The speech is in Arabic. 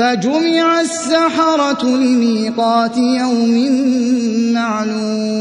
فَجُمِعَ السَّحَرَةُ لِمِيقَاتِ يَوْمٍ مَّعْلُومٍ.